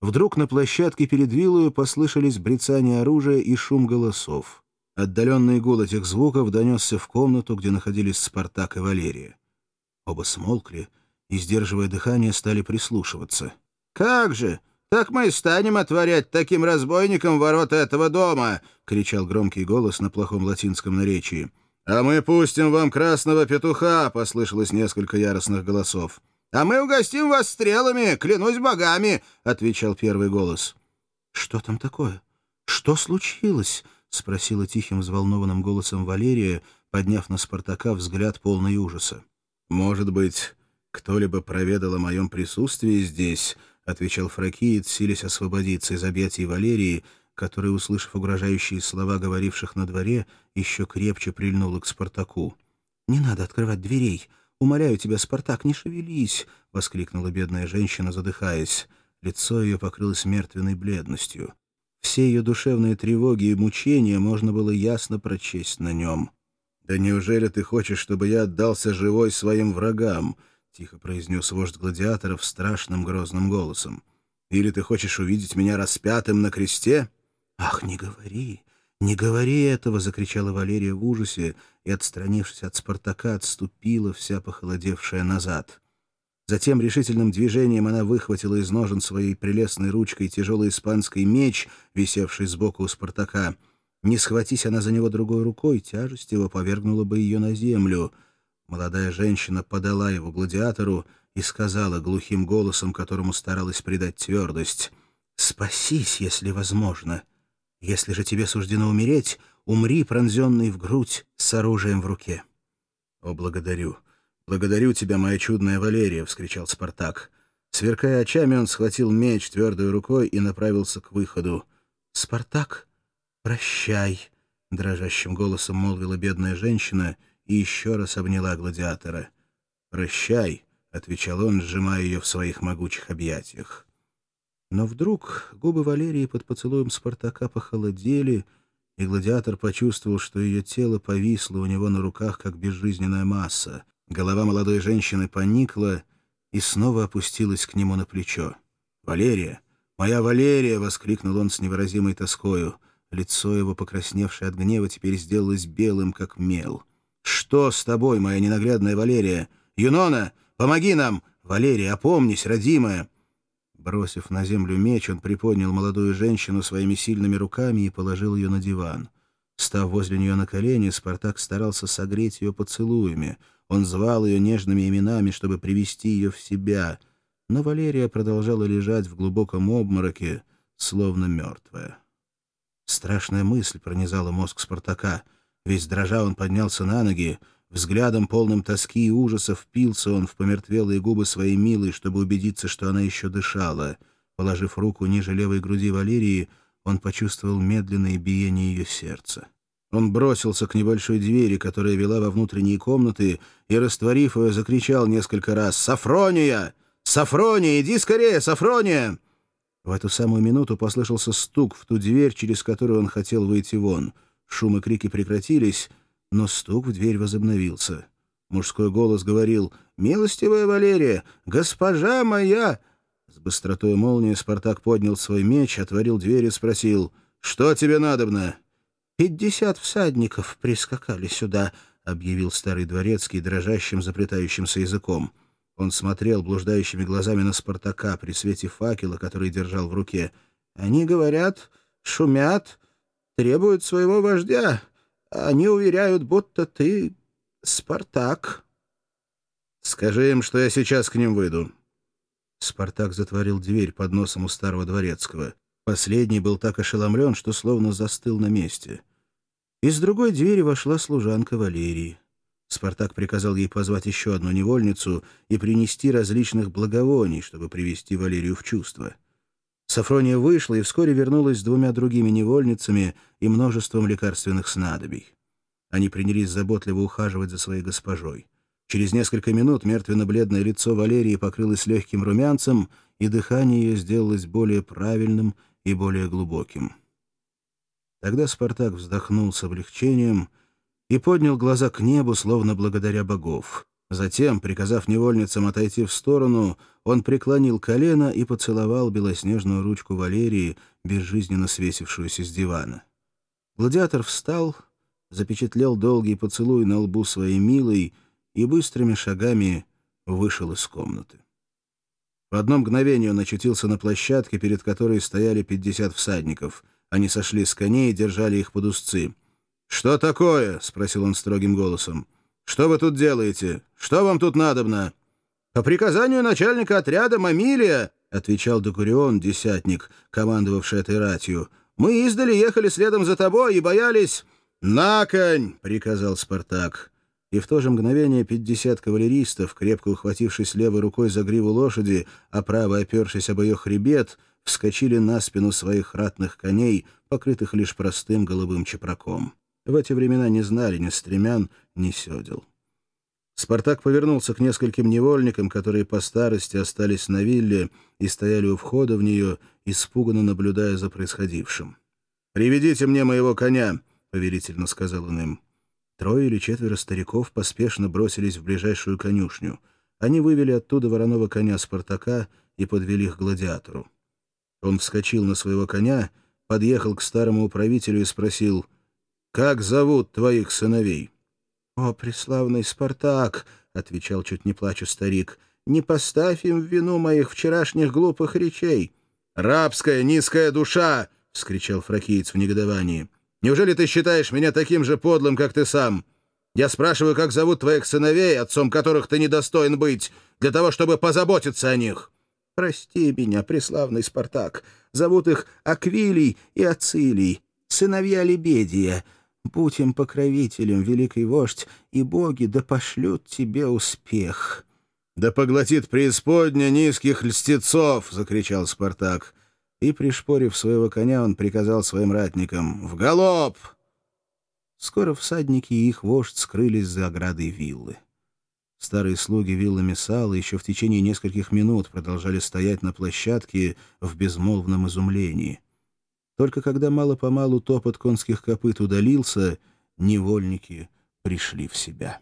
Вдруг на площадке перед виллою послышались брецание оружия и шум голосов. Отдаленный гул этих звуков донесся в комнату, где находились Спартак и Валерия. Оба смолкли и, сдерживая дыхание, стали прислушиваться. «Как же! Так мы и станем отворять таким разбойникам ворота этого дома!» — кричал громкий голос на плохом латинском наречии. «А мы пустим вам красного петуха!» — послышалось несколько яростных голосов. «А мы угостим вас стрелами, клянусь богами!» — отвечал первый голос. «Что там такое? Что случилось?» — спросила тихим взволнованным голосом Валерия, подняв на Спартака взгляд полный ужаса. «Может быть, кто-либо проведал о моем присутствии здесь?» — отвечал Фракиец, силясь освободиться из объятий Валерии, которая, услышав угрожающие слова говоривших на дворе, еще крепче прильнула к Спартаку. «Не надо открывать дверей. Умоляю тебя, Спартак, не шевелись!» — воскликнула бедная женщина, задыхаясь. Лицо ее покрылось мертвенной бледностью. Все ее душевные тревоги и мучения можно было ясно прочесть на нем. «Да неужели ты хочешь, чтобы я отдался живой своим врагам?» — тихо произнес вождь гладиаторов страшным грозным голосом. «Или ты хочешь увидеть меня распятым на кресте?» «Ах, не говори, не говори этого!» — закричала Валерия в ужасе и, отстранившись от Спартака, отступила, вся похолодевшая назад. Затем решительным движением она выхватила из ножен своей прелестной ручкой тяжелый испанский меч, висевший сбоку у Спартака. Не схватись она за него другой рукой, тяжесть его повергнула бы ее на землю. Молодая женщина подала его гладиатору и сказала глухим голосом, которому старалась придать твердость, «Спасись, если возможно. Если же тебе суждено умереть, умри, пронзенный в грудь, с оружием в руке». «О, благодарю!» «Благодарю тебя, моя чудная Валерия!» — вскричал Спартак. Сверкая очами, он схватил меч твердой рукой и направился к выходу. «Спартак, прощай!» — дрожащим голосом молвила бедная женщина и еще раз обняла гладиатора. «Прощай!» — отвечал он, сжимая ее в своих могучих объятиях. Но вдруг губы Валерии под поцелуем Спартака похолодели, и гладиатор почувствовал, что ее тело повисло у него на руках, как безжизненная масса — Голова молодой женщины поникла и снова опустилась к нему на плечо. «Валерия! Моя Валерия!» — воскликнул он с невыразимой тоскою. Лицо его, покрасневшее от гнева, теперь сделалось белым, как мел. «Что с тобой, моя ненаглядная Валерия? Юнона, помоги нам! Валерия, опомнись, родимая!» Бросив на землю меч, он приподнял молодую женщину своими сильными руками и положил ее на диван. Став возле нее на колени, Спартак старался согреть ее поцелуями — он звал ее нежными именами, чтобы привести ее в себя, но Валерия продолжала лежать в глубоком обмороке, словно мертвая. Страшная мысль пронизала мозг Спартака. Весь дрожа он поднялся на ноги, взглядом полным тоски и ужаса впился он в помертвелые губы своей милой, чтобы убедиться, что она еще дышала. Положив руку ниже левой груди Валерии, он почувствовал медленное биение ее сердца. Он бросился к небольшой двери, которая вела во внутренние комнаты, и, растворив ее, закричал несколько раз «Сафрония! Сафрония! Иди скорее, Сафрония!» В эту самую минуту послышался стук в ту дверь, через которую он хотел выйти вон. Шум и крики прекратились, но стук в дверь возобновился. Мужской голос говорил «Милостивая Валерия! Госпожа моя!» С быстротой молнии Спартак поднял свой меч, отворил дверь и спросил «Что тебе надобно?» «Пятьдесят всадников прискакали сюда», — объявил старый дворецкий дрожащим заплетающимся языком. Он смотрел блуждающими глазами на Спартака при свете факела, который держал в руке. «Они говорят, шумят, требуют своего вождя. Они уверяют, будто ты Спартак». «Скажи им, что я сейчас к ним выйду». Спартак затворил дверь под носом у старого дворецкого. Последний был так ошеломлен, что словно застыл на месте. Из другой двери вошла служанка Валерии. Спартак приказал ей позвать еще одну невольницу и принести различных благовоний, чтобы привести Валерию в чувство. Сафрония вышла и вскоре вернулась с двумя другими невольницами и множеством лекарственных снадобий. Они принялись заботливо ухаживать за своей госпожой. Через несколько минут мертвенно-бледное лицо Валерии покрылось легким румянцем, и дыхание ее сделалось более правильным и более глубоким. Тогда Спартак вздохнул с облегчением и поднял глаза к небу, словно благодаря богов. Затем, приказав невольницам отойти в сторону, он преклонил колено и поцеловал белоснежную ручку Валерии, безжизненно свесившуюся с дивана. Гладиатор встал, запечатлел долгий поцелуй на лбу своей милой и быстрыми шагами вышел из комнаты. В одно мгновение он очутился на площадке, перед которой стояли пятьдесят всадников. Они сошли с коней и держали их под узцы. «Что такое?» — спросил он строгим голосом. «Что вы тут делаете? Что вам тут надобно?» «По приказанию начальника отряда Мамилия», — отвечал Докурион, десятник, командовавший этой ратью, «мы издали ехали следом за тобой и боялись...» «На конь!» — приказал Спартак. И в то же мгновение пятьдесят кавалеристов, крепко ухватившись левой рукой за гриву лошади, а правой опершись об ее хребет, вскочили на спину своих ратных коней, покрытых лишь простым голубым чепраком. В эти времена не знали ни стремян, ни седел. Спартак повернулся к нескольким невольникам, которые по старости остались на вилле и стояли у входа в нее, испуганно наблюдая за происходившим. «Приведите мне моего коня», — повелительно сказал он им. Трое или четверо стариков поспешно бросились в ближайшую конюшню. Они вывели оттуда вороного коня Спартака и подвели их к гладиатору. Он вскочил на своего коня, подъехал к старому управителю и спросил — как зовут твоих сыновей?» «О, преславный Спартак!» — отвечал чуть не плача старик. «Не поставь им в вину моих вчерашних глупых речей!» «Рабская низкая душа!» — вскричал фракиец в негодовании. «Неужели ты считаешь меня таким же подлым, как ты сам? Я спрашиваю, как зовут твоих сыновей, отцом которых ты недостоин быть, для того, чтобы позаботиться о них?» «Прости меня, преславный Спартак. Зовут их Аквилий и Ацилий, сыновья Лебедия». Будь им покровителем, великий вождь, и боги да пошлют тебе успех». «Да поглотит преисподня низких льстецов!» — закричал Спартак. И, пришпорив своего коня, он приказал своим ратникам «В галоп!» Скоро всадники и их вождь скрылись за оградой виллы. Старые слуги виллы Мессала еще в течение нескольких минут продолжали стоять на площадке в безмолвном изумлении. Только когда мало-помалу топот конских копыт удалился, невольники пришли в себя.